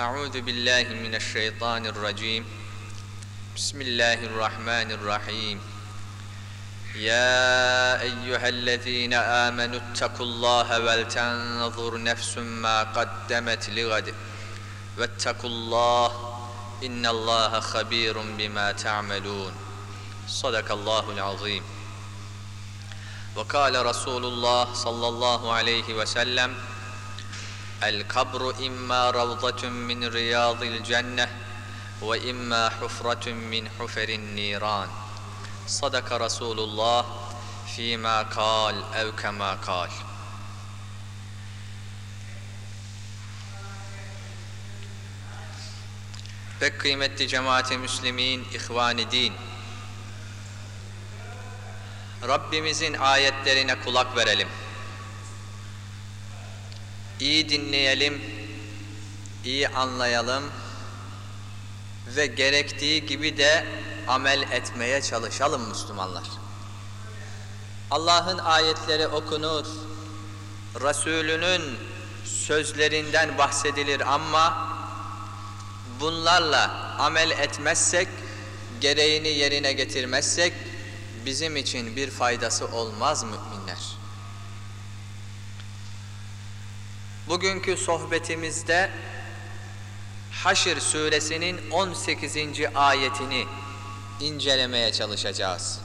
أعوذ بالله من الشيطان الرجيم بسم الله الرحمن الرحيم يا أيها الذين آمنوا اتقوا الله ولتنظر نفس ما قدمت لغد واتقوا الله إن الله خبير بما تعملون صدق الله العظيم وقال رسول الله صلى الله عليه وسلم القبر إما روضة من رياض الجنة وإما حفرة من حفر النيران صدق رسول الله فيما قال أو كما قال Pek kıymetli cemaati müslimin, ihvan din. Rabbimizin ayetlerine kulak verelim. İyi dinleyelim, iyi anlayalım ve gerektiği gibi de amel etmeye çalışalım Müslümanlar. Allah'ın ayetleri okunur, Resulünün sözlerinden bahsedilir ama bunlarla amel etmezsek, gereğini yerine getirmezsek bizim için bir faydası olmaz müminler. Bugünkü sohbetimizde Haşr suresinin 18. ayetini incelemeye çalışacağız.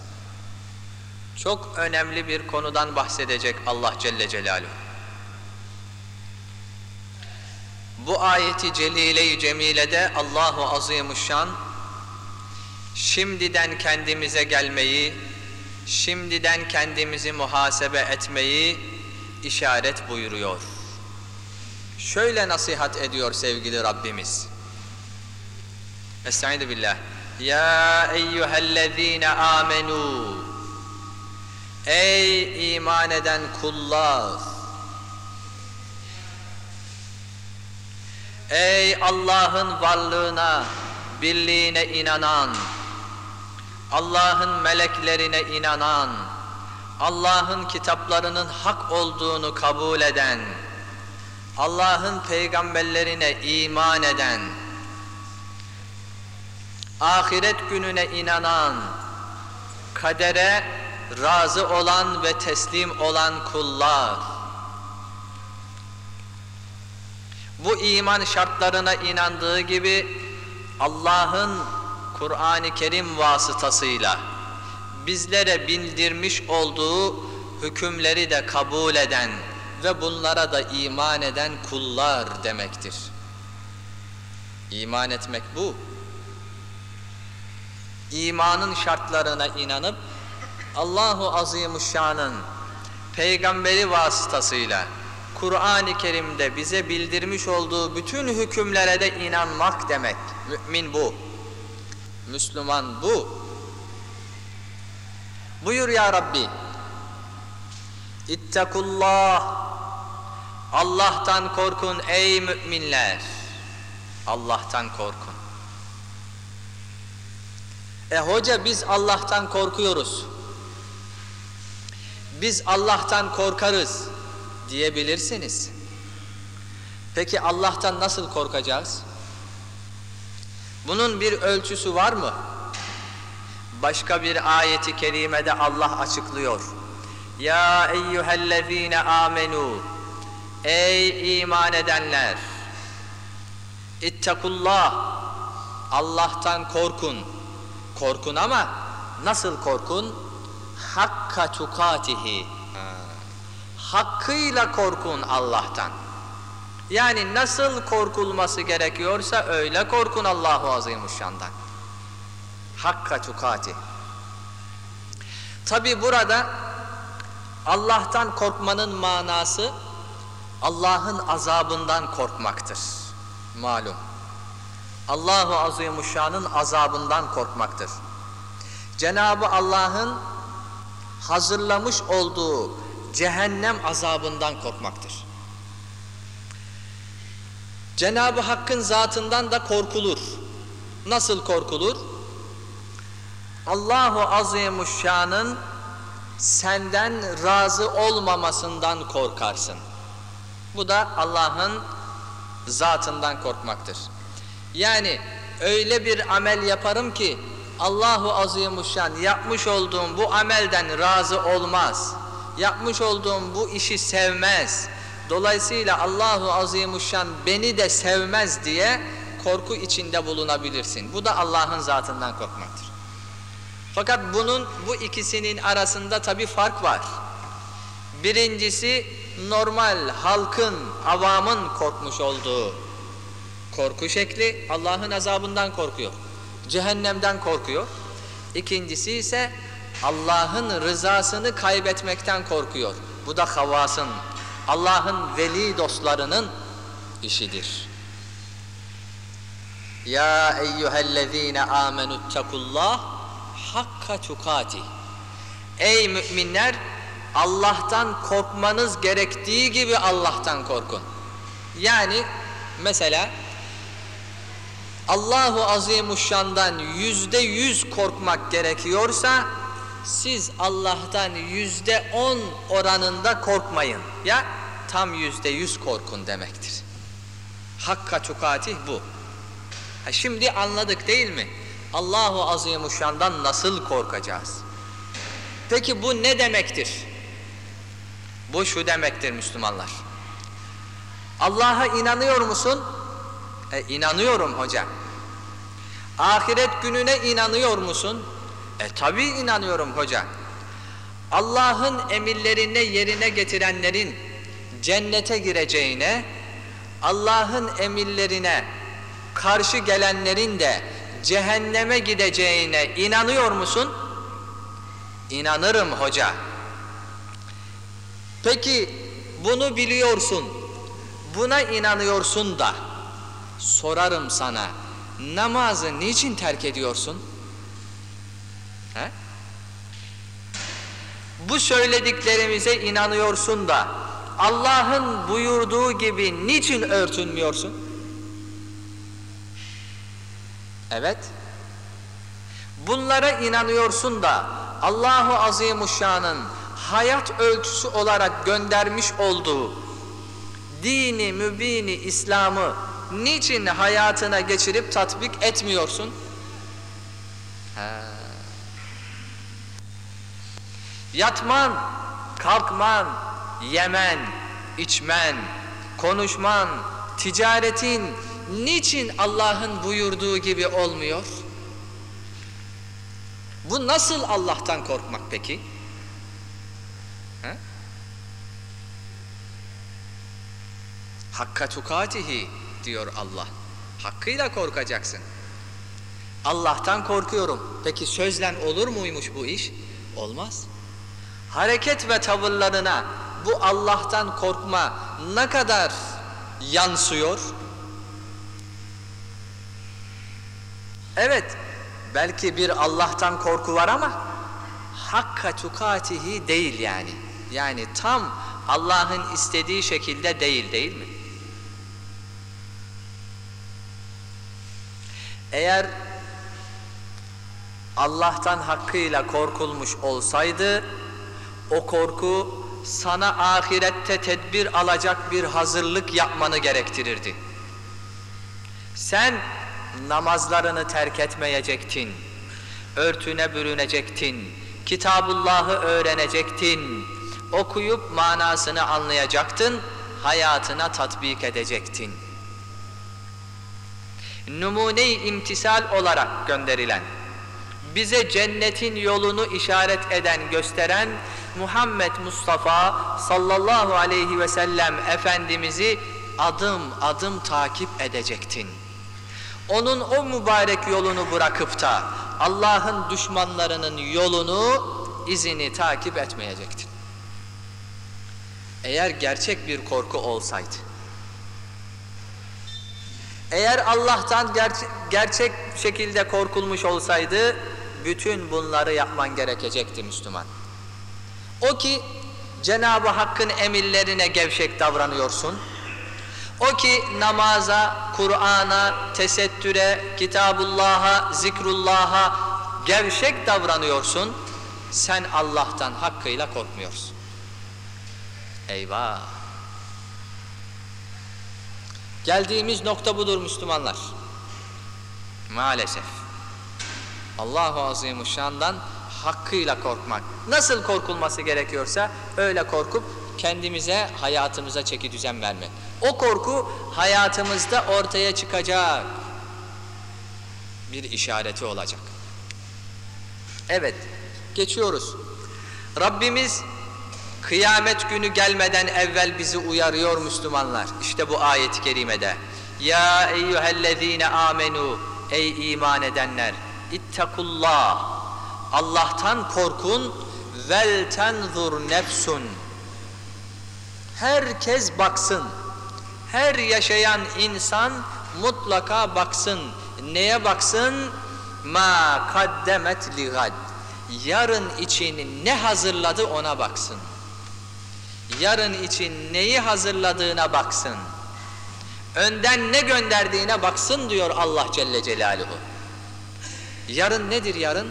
Çok önemli bir konudan bahsedecek Allah Celle Celaluhu. Bu ayeti celile-i cemilede Allahu Azimuşşan şimdiden kendimize gelmeyi, şimdiden kendimizi muhasebe etmeyi işaret buyuruyor. Şöyle nasihat ediyor sevgili Rabbimiz. Estaizu billah. Ya eyyühellezine amenu. Ey iman eden kullar. Ey Allah'ın varlığına, birliğine inanan, Allah'ın meleklerine inanan, Allah'ın kitaplarının hak olduğunu kabul eden, Allah'ın peygamberlerine iman eden, ahiret gününe inanan, kadere razı olan ve teslim olan kullar, bu iman şartlarına inandığı gibi Allah'ın Kur'an-ı Kerim vasıtasıyla bizlere bildirmiş olduğu hükümleri de kabul eden ve bunlara da iman eden kullar demektir. İman etmek bu. İmanın şartlarına inanıp Allahu Azimuşşan'ın peygamberi vasıtasıyla Kur'an-ı Kerim'de bize bildirmiş olduğu bütün hükümlere de inanmak demek. Mümin bu. Müslüman bu. Buyur ya Rabbi. İttakullah. Allah'tan korkun ey müminler. Allah'tan korkun. E hoca biz Allah'tan korkuyoruz. Biz Allah'tan korkarız diyebilirsiniz. Peki Allah'tan nasıl korkacağız? Bunun bir ölçüsü var mı? Başka bir ayeti kerimede Allah açıklıyor. Ya eyyühellezine amenu Ey iman edenler! İttakullah. Allah'tan korkun. Korkun ama nasıl korkun? Hakka tukatihi. Hakkıyla korkun Allah'tan. Yani nasıl korkulması gerekiyorsa öyle korkun Allahu Azimuşşan'dan. Hakka tukati. Tabi burada Allah'tan korkmanın manası Allah'ın azabından korkmaktır. Malum. Allahu Azimuşşan'ın azabından korkmaktır. Cenabı Allah'ın hazırlamış olduğu cehennem azabından korkmaktır. Cenab-ı Hakk'ın zatından da korkulur. Nasıl korkulur? Allahu Azimuşşan'ın senden razı olmamasından korkarsın. Bu da Allah'ın zatından korkmaktır. Yani öyle bir amel yaparım ki Allahu Azimuşşan yapmış olduğum bu amelden razı olmaz. Yapmış olduğum bu işi sevmez. Dolayısıyla Allahu Azimuşşan beni de sevmez diye korku içinde bulunabilirsin. Bu da Allah'ın zatından korkmaktır. Fakat bunun bu ikisinin arasında tabi fark var. Birincisi normal halkın, avamın korkmuş olduğu korku şekli Allah'ın azabından korkuyor. Cehennemden korkuyor. İkincisi ise Allah'ın rızasını kaybetmekten korkuyor. Bu da havasın, Allah'ın veli dostlarının işidir. Ya eyyühellezine amenüttekullah hakka tukati. Ey müminler Allah'tan korkmanız gerektiği gibi Allah'tan korkun. Yani mesela Allahu Azimuşşan'dan yüzde yüz korkmak gerekiyorsa siz Allah'tan yüzde on oranında korkmayın. Ya tam yüzde yüz korkun demektir. Hakka tukatih bu. Ha şimdi anladık değil mi? Allahu Azimuşşan'dan nasıl korkacağız? Peki bu ne demektir? Bu şu demektir Müslümanlar. Allah'a inanıyor musun? E, inanıyorum hocam. Ahiret gününe inanıyor musun? E tabi inanıyorum hocam. Allah'ın emirlerini yerine getirenlerin cennete gireceğine, Allah'ın emirlerine karşı gelenlerin de cehenneme gideceğine inanıyor musun? İnanırım hoca. Peki bunu biliyorsun, buna inanıyorsun da sorarım sana namazı niçin terk ediyorsun? He? Bu söylediklerimize inanıyorsun da Allah'ın buyurduğu gibi niçin örtünmüyorsun? Evet. Bunlara inanıyorsun da Allahu Azimuşşan'ın hayat ölçüsü olarak göndermiş olduğu dini mübini İslam'ı niçin hayatına geçirip tatbik etmiyorsun? Ha. Yatman, kalkman, yemen, içmen, konuşman, ticaretin niçin Allah'ın buyurduğu gibi olmuyor? Bu nasıl Allah'tan korkmak peki? Ha? Hakka tukatihi diyor Allah. Hakkıyla korkacaksın. Allah'tan korkuyorum. Peki sözlen olur muymuş bu iş? Olmaz. Hareket ve tavırlarına bu Allah'tan korkma ne kadar yansıyor? Evet, belki bir Allah'tan korku var ama hakka tukatihi değil yani. Yani tam Allah'ın istediği şekilde değil değil mi? Eğer Allah'tan hakkıyla korkulmuş olsaydı o korku sana ahirette tedbir alacak bir hazırlık yapmanı gerektirirdi. Sen namazlarını terk etmeyecektin, örtüne bürünecektin, Kitabullah'ı öğrenecektin, okuyup manasını anlayacaktın, hayatına tatbik edecektin. Numune-i imtisal olarak gönderilen, bize cennetin yolunu işaret eden, gösteren Muhammed Mustafa sallallahu aleyhi ve sellem Efendimiz'i adım adım takip edecektin. Onun o mübarek yolunu bırakıp da Allah'ın düşmanlarının yolunu, izini takip etmeyecektin. Eğer gerçek bir korku olsaydı, eğer Allah'tan gerçe gerçek şekilde korkulmuş olsaydı, bütün bunları yapman gerekecekti Müslüman. O ki Cenab-ı Hakk'ın emirlerine gevşek davranıyorsun. O ki namaza, Kur'an'a, tesettüre, Kitabullah'a, zikrullah'a gevşek davranıyorsun. Sen Allah'tan hakkıyla korkmuyorsun. Eyvah! Geldiğimiz nokta budur Müslümanlar. Maalesef. Allahu Azimuşşan'dan hakkıyla korkmak. Nasıl korkulması gerekiyorsa öyle korkup kendimize, hayatımıza çeki düzen vermek. O korku hayatımızda ortaya çıkacak bir işareti olacak. Evet, geçiyoruz. Rabbimiz kıyamet günü gelmeden evvel bizi uyarıyor Müslümanlar. İşte bu ayet-i kerimede. Ya eyyühellezine amenu ey iman edenler ittakullah Allah'tan korkun vel tenzur nefsun. Herkes baksın. Her yaşayan insan mutlaka baksın. Neye baksın? Ma kaddemet ligad yarın için ne hazırladı ona baksın yarın için neyi hazırladığına baksın. Önden ne gönderdiğine baksın diyor Allah Celle Celaluhu. Yarın nedir yarın?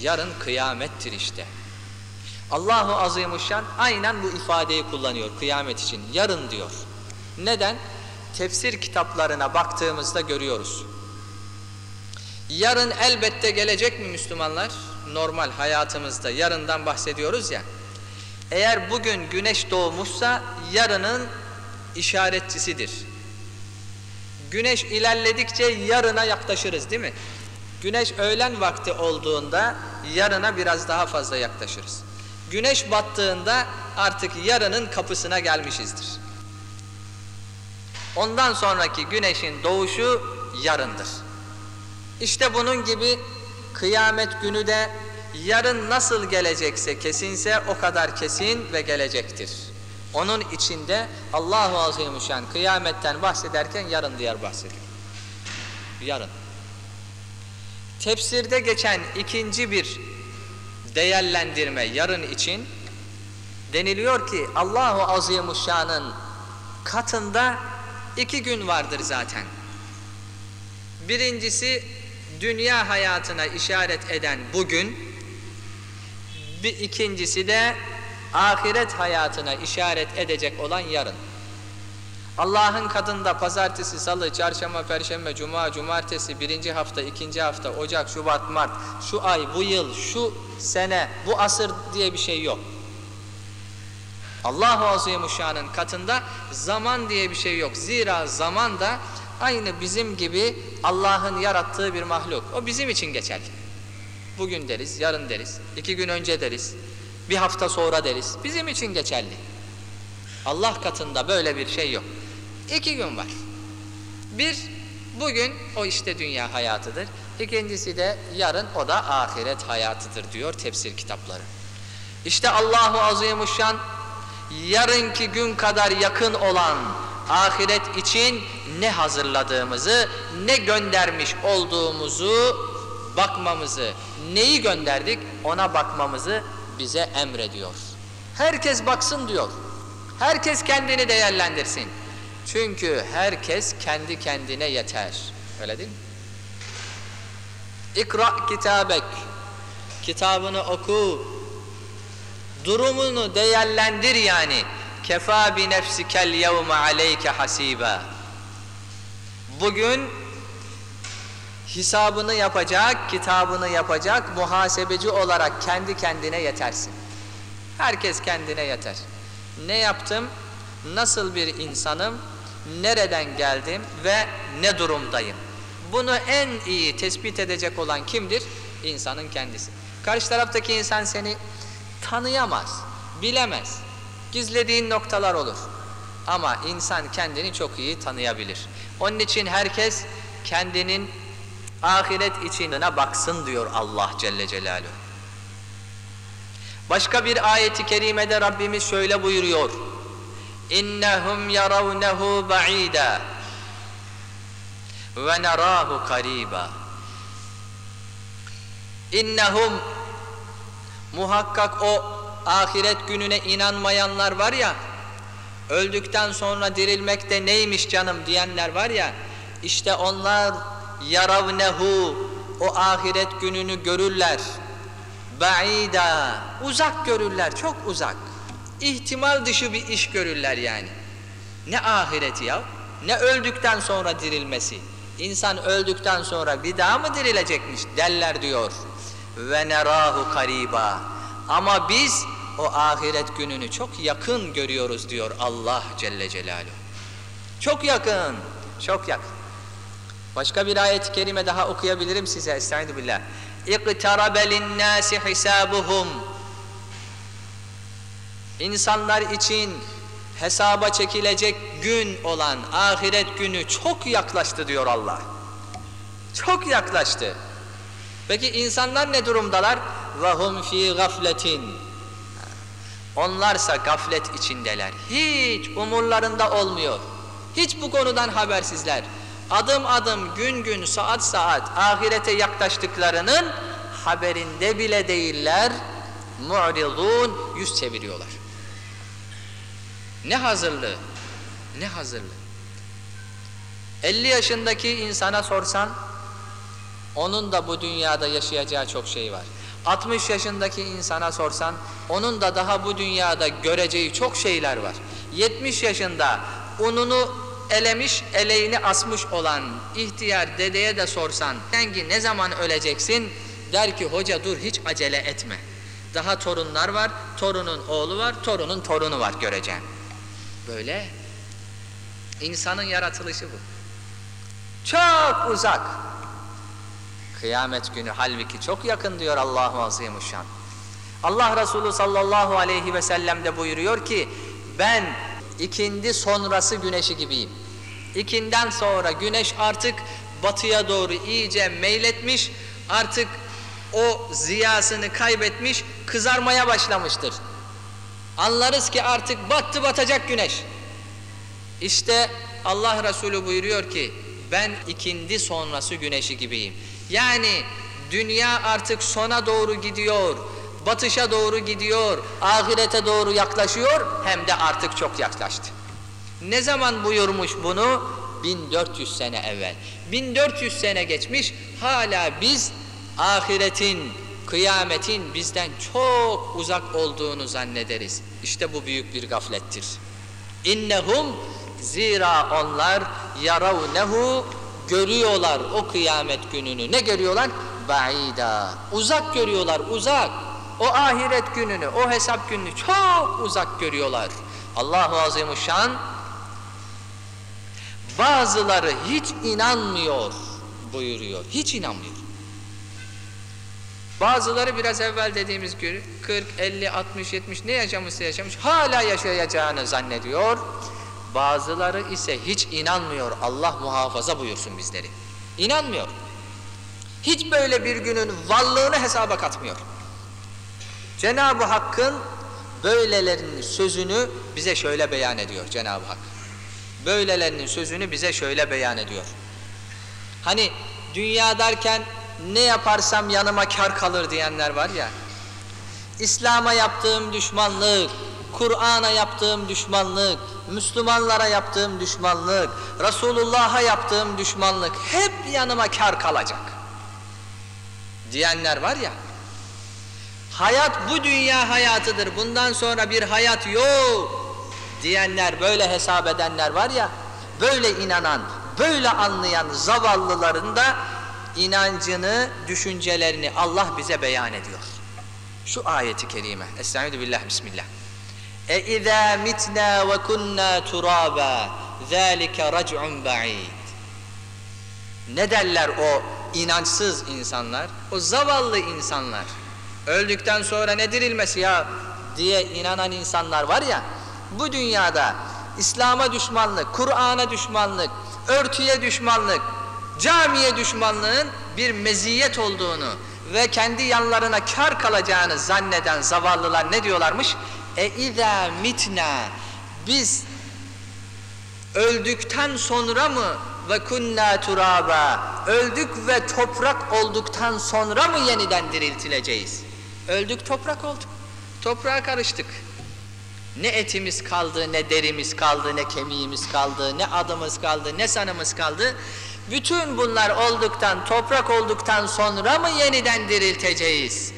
Yarın kıyamettir işte. Allahu Azimuşşan aynen bu ifadeyi kullanıyor kıyamet için yarın diyor. Neden? Tefsir kitaplarına baktığımızda görüyoruz. Yarın elbette gelecek mi Müslümanlar? Normal hayatımızda yarından bahsediyoruz ya eğer bugün güneş doğmuşsa yarının işaretçisidir güneş ilerledikçe yarına yaklaşırız değil mi Güneş öğlen vakti olduğunda yarına biraz daha fazla yaklaşırız. Güneş battığında artık yarının kapısına gelmişizdir. Ondan sonraki güneşin doğuşu yarındır. İşte bunun gibi kıyamet günü de yarın nasıl gelecekse kesinse o kadar kesin ve gelecektir. Onun içinde Allahu Azimüşşan kıyametten bahsederken yarın diğer bahsediyor. Yarın. Tefsirde geçen ikinci bir değerlendirme yarın için deniliyor ki Allahu Azimuşşan'ın katında iki gün vardır zaten. Birincisi dünya hayatına işaret eden bugün, bir ikincisi de ahiret hayatına işaret edecek olan yarın. Allah'ın katında pazartesi, salı, çarşamba, perşembe, cuma, cumartesi, birinci hafta, ikinci hafta, ocak, şubat, mart, şu ay, bu yıl, şu sene, bu asır diye bir şey yok. Allahu Azimuşşan'ın katında zaman diye bir şey yok. Zira zaman da aynı bizim gibi Allah'ın yarattığı bir mahluk. O bizim için geçerli. Bugün deriz, yarın deriz, iki gün önce deriz, bir hafta sonra deriz. Bizim için geçerli. Allah katında böyle bir şey yok. İki gün var. Bir, bugün o işte dünya hayatıdır. İkincisi de yarın o da ahiret hayatıdır diyor tefsir kitapları. İşte Allahu Azimuşşan yarınki gün kadar yakın olan ahiret için ne hazırladığımızı, ne göndermiş olduğumuzu bakmamızı, neyi gönderdik ona bakmamızı bize emrediyor. Herkes baksın diyor. Herkes kendini değerlendirsin. Çünkü herkes kendi kendine yeter. Öyle değil mi? İkra kitabek. Kitabını oku. Durumunu değerlendir yani. Kefa bi nefsikel yevme aleyke hasiba. Bugün hesabını yapacak, kitabını yapacak, muhasebeci olarak kendi kendine yetersin. Herkes kendine yeter. Ne yaptım? Nasıl bir insanım? Nereden geldim ve ne durumdayım? Bunu en iyi tespit edecek olan kimdir? İnsanın kendisi. Karşı taraftaki insan seni tanıyamaz, bilemez. Gizlediğin noktalar olur. Ama insan kendini çok iyi tanıyabilir. Onun için herkes kendinin ahiret içine baksın diyor Allah Celle Celaluhu. Başka bir ayeti kerimede Rabbimiz şöyle buyuruyor. İnnehum yaravnehu ba'ida ve narahu kariba. İnnehum muhakkak o ahiret gününe inanmayanlar var ya öldükten sonra dirilmek de neymiş canım diyenler var ya işte onlar yaravnehu o ahiret gününü görürler. ba'ida uzak görürler çok uzak. İhtimal dışı bir iş görürler yani. Ne ahireti ya? Ne öldükten sonra dirilmesi? İnsan öldükten sonra bir daha mı dirilecekmiş? Derler diyor. ve nerahu kariba ama biz o ahiret gününü çok yakın görüyoruz diyor Allah Celle Celaluhu. Çok yakın çok yakın başka bir ayet-i kerime daha okuyabilirim size estaizu billah اِقْتَرَبَ لِلنَّاسِ حِسَابُهُمْ İnsanlar için hesaba çekilecek gün olan ahiret günü çok yaklaştı diyor Allah. Çok yaklaştı. Peki insanlar ne durumdalar? وَهُمْ ف۪ي gafletin. Onlarsa gaflet içindeler. Hiç umurlarında olmuyor. Hiç bu konudan habersizler. Adım adım, gün gün, saat saat ahirete yaklaştıklarının haberinde bile değiller. Mu'ridun yüz çeviriyorlar. Ne hazırlığı? Ne hazırlığı? 50 yaşındaki insana sorsan onun da bu dünyada yaşayacağı çok şey var. 60 yaşındaki insana sorsan onun da daha bu dünyada göreceği çok şeyler var. 70 yaşında ununu elemiş, eleğini asmış olan ihtiyar dedeye de sorsan sen ne zaman öleceksin? Der ki hoca dur hiç acele etme. Daha torunlar var, torunun oğlu var, torunun torunu var göreceğim. Böyle. İnsanın yaratılışı bu. Çok uzak. Kıyamet günü halbuki çok yakın diyor Allah-u Azimuşşan. Allah Resulü sallallahu aleyhi ve sellem de buyuruyor ki ben ikindi sonrası güneşi gibiyim. İkinden sonra güneş artık batıya doğru iyice meyletmiş, artık o ziyasını kaybetmiş, kızarmaya başlamıştır. Anlarız ki artık battı batacak güneş. İşte Allah Resulü buyuruyor ki ben ikindi sonrası güneşi gibiyim. Yani dünya artık sona doğru gidiyor, batışa doğru gidiyor, ahirete doğru yaklaşıyor hem de artık çok yaklaştı. Ne zaman buyurmuş bunu? 1400 sene evvel. 1400 sene geçmiş hala biz ahiretin, kıyametin bizden çok uzak olduğunu zannederiz. İşte bu büyük bir gaflettir. İnnehum zira onlar yaravnehu görüyorlar o kıyamet gününü. Ne görüyorlar? Ba'ida. Uzak görüyorlar, uzak. O ahiret gününü, o hesap gününü çok uzak görüyorlar. Allahu Azimuşşan bazıları hiç inanmıyor buyuruyor. Hiç inanmıyor. Bazıları biraz evvel dediğimiz gibi 40, 50, 60, 70 ne yaşamışsa yaşamış hala yaşayacağını zannediyor. Bazıları ise hiç inanmıyor. Allah muhafaza buyursun bizleri. İnanmıyor. Hiç böyle bir günün varlığını hesaba katmıyor. Cenab-ı Hakk'ın böylelerinin sözünü bize şöyle beyan ediyor Cenab-ı Hak. Böylelerinin sözünü bize şöyle beyan ediyor. Hani dünya derken ne yaparsam yanıma kar kalır diyenler var ya. İslam'a yaptığım düşmanlık, Kur'an'a yaptığım düşmanlık, Müslümanlara yaptığım düşmanlık, Resulullah'a yaptığım düşmanlık hep yanıma kar kalacak. Diyenler var ya. Hayat bu dünya hayatıdır. Bundan sonra bir hayat yok diyenler, böyle hesap edenler var ya, böyle inanan, böyle anlayan zavallıların da inancını, düşüncelerini Allah bize beyan ediyor. Şu ayeti kerime. Estaizu billah bismillah. E izâ mitnâ ve kunnâ turâbâ zâlike rac'un ba'id. Ne derler o inançsız insanlar, o zavallı insanlar? Öldükten sonra ne dirilmesi ya diye inanan insanlar var ya, bu dünyada İslam'a düşmanlık, Kur'an'a düşmanlık, örtüye düşmanlık, camiye düşmanlığın bir meziyet olduğunu ve kendi yanlarına kar kalacağını zanneden zavallılar ne diyorlarmış? E izâ mitna biz öldükten sonra mı ve kunna turaba öldük ve toprak olduktan sonra mı yeniden diriltileceğiz? Öldük toprak olduk. Toprağa karıştık. Ne etimiz kaldı, ne derimiz kaldı, ne kemiğimiz kaldı, ne adımız kaldı, ne sanımız kaldı. Bütün bunlar olduktan, toprak olduktan sonra mı yeniden dirilteceğiz?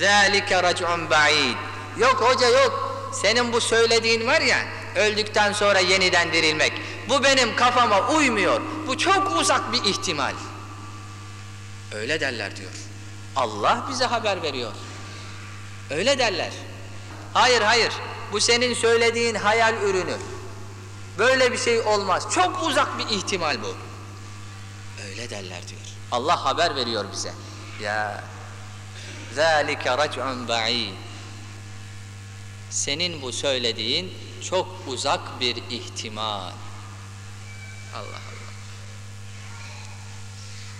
ذَٰلِكَ رَجْعٌ بَعِيدٌ Yok hoca yok. Senin bu söylediğin var ya, öldükten sonra yeniden dirilmek. Bu benim kafama uymuyor. Bu çok uzak bir ihtimal. Öyle derler diyor. Allah bize haber veriyor. Öyle derler. Hayır hayır. Bu senin söylediğin hayal ürünü. Böyle bir şey olmaz. Çok uzak bir ihtimal bu. Öyle derler diyor. Allah haber veriyor bize. Ya ذَٰلِكَ رَجْعٌ بَعِيدٌ Senin bu söylediğin çok uzak bir ihtimal. Allah Allah.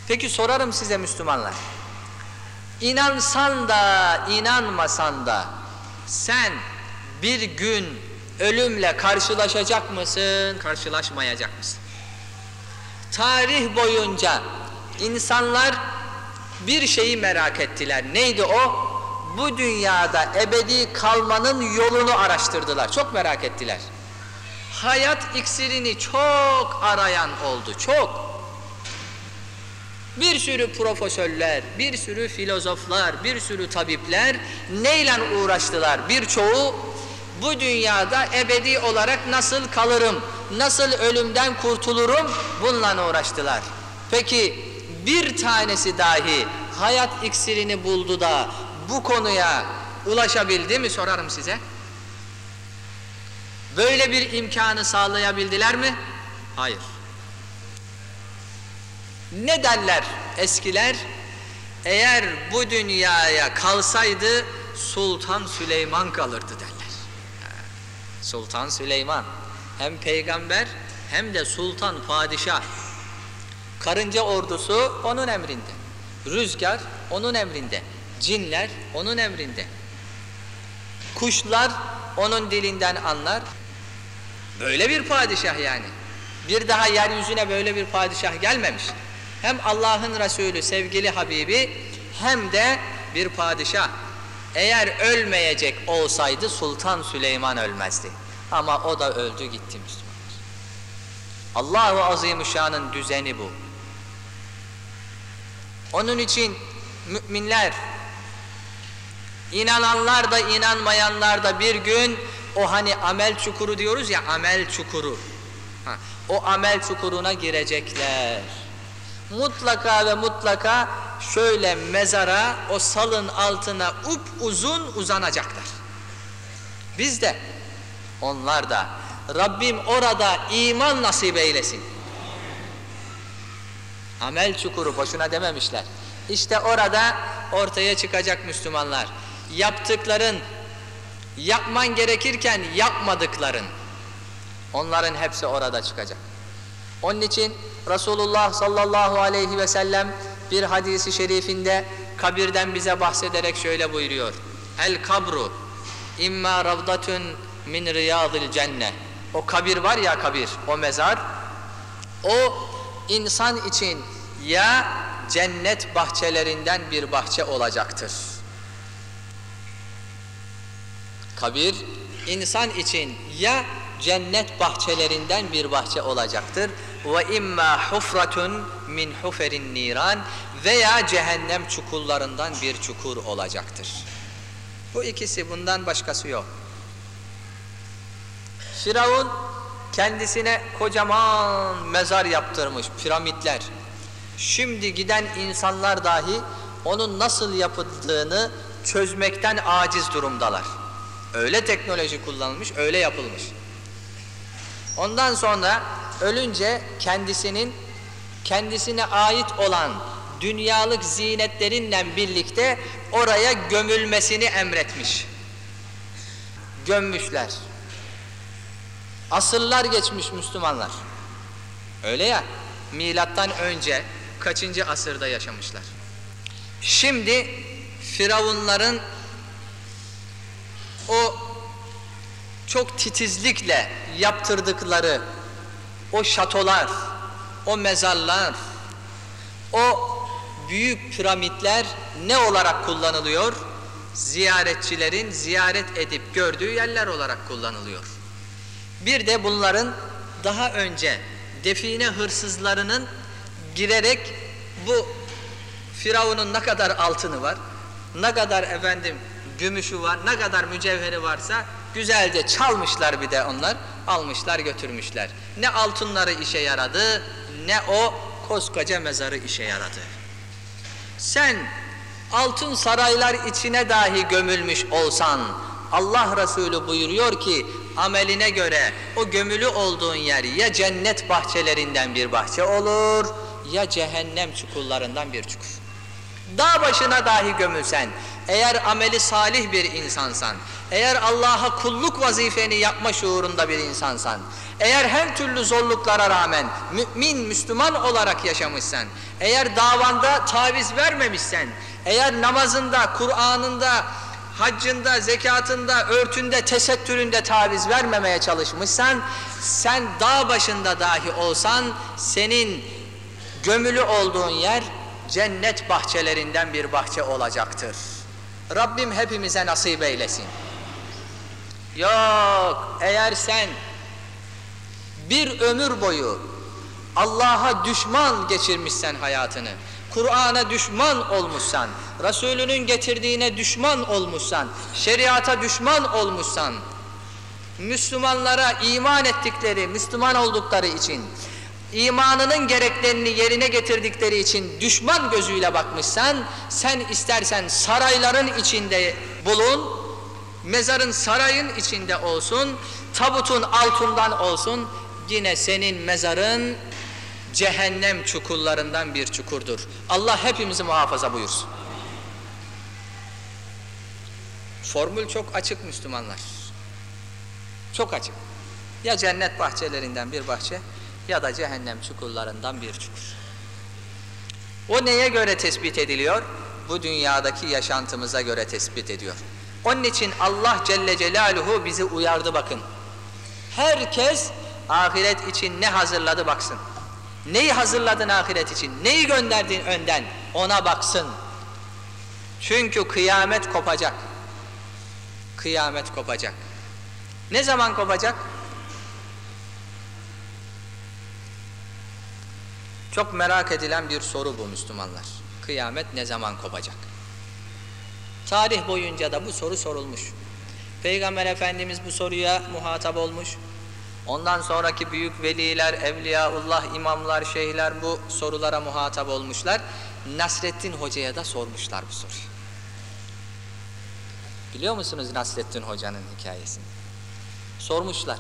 Peki sorarım size Müslümanlar. İnansan da inanmasan da sen bir gün ölümle karşılaşacak mısın, karşılaşmayacak mısın? Tarih boyunca insanlar bir şeyi merak ettiler. Neydi o? Bu dünyada ebedi kalmanın yolunu araştırdılar. Çok merak ettiler. Hayat iksirini çok arayan oldu. Çok. Bir sürü profesörler, bir sürü filozoflar, bir sürü tabipler neyle uğraştılar? Birçoğu bu dünyada ebedi olarak nasıl kalırım, nasıl ölümden kurtulurum bununla uğraştılar. Peki bir tanesi dahi hayat iksirini buldu da bu konuya ulaşabildi mi sorarım size. Böyle bir imkanı sağlayabildiler mi? Hayır. Ne derler eskiler? Eğer bu dünyaya kalsaydı Sultan Süleyman kalırdı derler. Sultan Süleyman hem peygamber hem de sultan padişah. Karınca ordusu onun emrinde. Rüzgar onun emrinde. Cinler onun emrinde. Kuşlar onun dilinden anlar. Böyle bir padişah yani. Bir daha yeryüzüne böyle bir padişah gelmemiş. Hem Allah'ın Resulü sevgili Habibi hem de bir padişah. Eğer ölmeyecek olsaydı Sultan Süleyman ölmezdi. Ama o da öldü gitti Müslümanlar. Allahu Azimüşşan'ın düzeni bu. Onun için müminler inananlar da inanmayanlar da bir gün o hani amel çukuru diyoruz ya amel çukuru. O amel çukuruna girecekler. Mutlaka ve mutlaka şöyle mezara o salın altına up uzun uzanacaklar. Biz de onlar da Rabbim orada iman nasip eylesin. Amel çukuru boşuna dememişler. İşte orada ortaya çıkacak Müslümanlar. Yaptıkların, yapman gerekirken yapmadıkların, onların hepsi orada çıkacak. Onun için Resulullah sallallahu aleyhi ve sellem bir hadisi şerifinde kabirden bize bahsederek şöyle buyuruyor. El kabru imma ravdatun min riyadil cennet. O kabir var ya kabir, o mezar. O insan için ya cennet bahçelerinden bir bahçe olacaktır. Kabir insan için ya cennet bahçelerinden bir bahçe olacaktır ve imma hufratun min huferin niran veya cehennem çukurlarından bir çukur olacaktır. Bu ikisi bundan başkası yok. Firavun kendisine kocaman mezar yaptırmış, piramitler. Şimdi giden insanlar dahi onun nasıl yapıldığını çözmekten aciz durumdalar. Öyle teknoloji kullanılmış, öyle yapılmış. Ondan sonra ölünce kendisinin kendisine ait olan dünyalık zinetlerinle birlikte oraya gömülmesini emretmiş. Gömmüşler. Asırlar geçmiş Müslümanlar. Öyle ya, milattan önce kaçıncı asırda yaşamışlar. Şimdi Firavunların o çok titizlikle yaptırdıkları o şatolar, o mezarlar, o büyük piramitler ne olarak kullanılıyor? Ziyaretçilerin ziyaret edip gördüğü yerler olarak kullanılıyor. Bir de bunların daha önce define hırsızlarının girerek bu Firavun'un ne kadar altını var, ne kadar efendim gümüşü var, ne kadar mücevheri varsa güzelce çalmışlar bir de onlar, almışlar götürmüşler. Ne altınları işe yaradı, ne o koskoca mezarı işe yaradı. Sen altın saraylar içine dahi gömülmüş olsan, Allah Resulü buyuruyor ki ameline göre o gömülü olduğun yer ya cennet bahçelerinden bir bahçe olur ya cehennem çukurlarından bir çukur. Dağ başına dahi gömülsen, eğer ameli salih bir insansan, eğer Allah'a kulluk vazifeni yapma şuurunda bir insansan, eğer her türlü zorluklara rağmen mümin, Müslüman olarak yaşamışsan, eğer davanda taviz vermemişsen, eğer namazında, Kur'an'ında, haccında, zekatında, örtünde, tesettüründe taviz vermemeye çalışmışsan, sen dağ başında dahi olsan, senin gömülü olduğun yer cennet bahçelerinden bir bahçe olacaktır. Rabbim hepimize nasip eylesin. Yok, eğer sen bir ömür boyu Allah'a düşman geçirmişsen hayatını, Kur'an'a düşman olmuşsan, Resulünün getirdiğine düşman olmuşsan, şeriata düşman olmuşsan, Müslümanlara iman ettikleri, Müslüman oldukları için, imanının gereklerini yerine getirdikleri için düşman gözüyle bakmışsan, sen istersen sarayların içinde bulun, mezarın sarayın içinde olsun, tabutun altından olsun, yine senin mezarın cehennem çukurlarından bir çukurdur. Allah hepimizi muhafaza buyursun. Formül çok açık Müslümanlar. Çok açık. Ya cennet bahçelerinden bir bahçe ya da cehennem çukurlarından bir çukur. O neye göre tespit ediliyor? Bu dünyadaki yaşantımıza göre tespit ediyor. Onun için Allah Celle Celaluhu bizi uyardı bakın. Herkes ahiret için ne hazırladı baksın. Neyi hazırladın ahiret için? Neyi gönderdin önden? Ona baksın. Çünkü kıyamet kopacak. Kıyamet kopacak. Ne zaman kopacak? Çok merak edilen bir soru bu Müslümanlar. Kıyamet ne zaman kopacak? Tarih boyunca da bu soru sorulmuş. Peygamber Efendimiz bu soruya muhatap olmuş. Ondan sonraki büyük veliler, evliyaullah, imamlar, şeyhler bu sorulara muhatap olmuşlar. Nasrettin Hoca'ya da sormuşlar bu soruyu. Biliyor musunuz Nasrettin Hoca'nın hikayesini? Sormuşlar.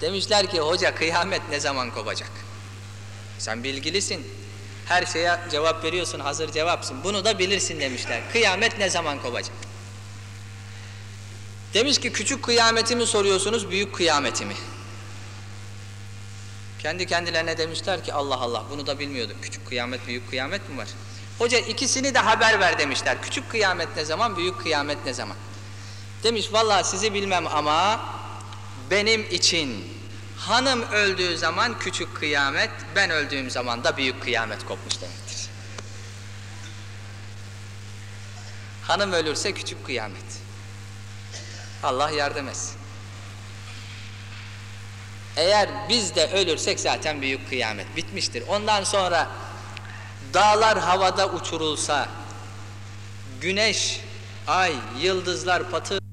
Demişler ki hoca kıyamet ne zaman kopacak? Sen bilgilisin. Her şeye cevap veriyorsun, hazır cevapsın. Bunu da bilirsin demişler. Kıyamet ne zaman kopacak? Demiş ki küçük kıyameti mi soruyorsunuz, büyük kıyameti mi? Kendi kendilerine demişler ki Allah Allah bunu da bilmiyorduk. Küçük kıyamet, büyük kıyamet mi var? Hoca ikisini de haber ver demişler. Küçük kıyamet ne zaman, büyük kıyamet ne zaman? Demiş vallahi sizi bilmem ama benim için hanım öldüğü zaman küçük kıyamet, ben öldüğüm zaman da büyük kıyamet kopmuş demektir. Hanım ölürse küçük kıyamet. Allah yardım etsin. Eğer biz de ölürsek zaten büyük kıyamet bitmiştir. Ondan sonra dağlar havada uçurulsa, güneş, ay, yıldızlar patır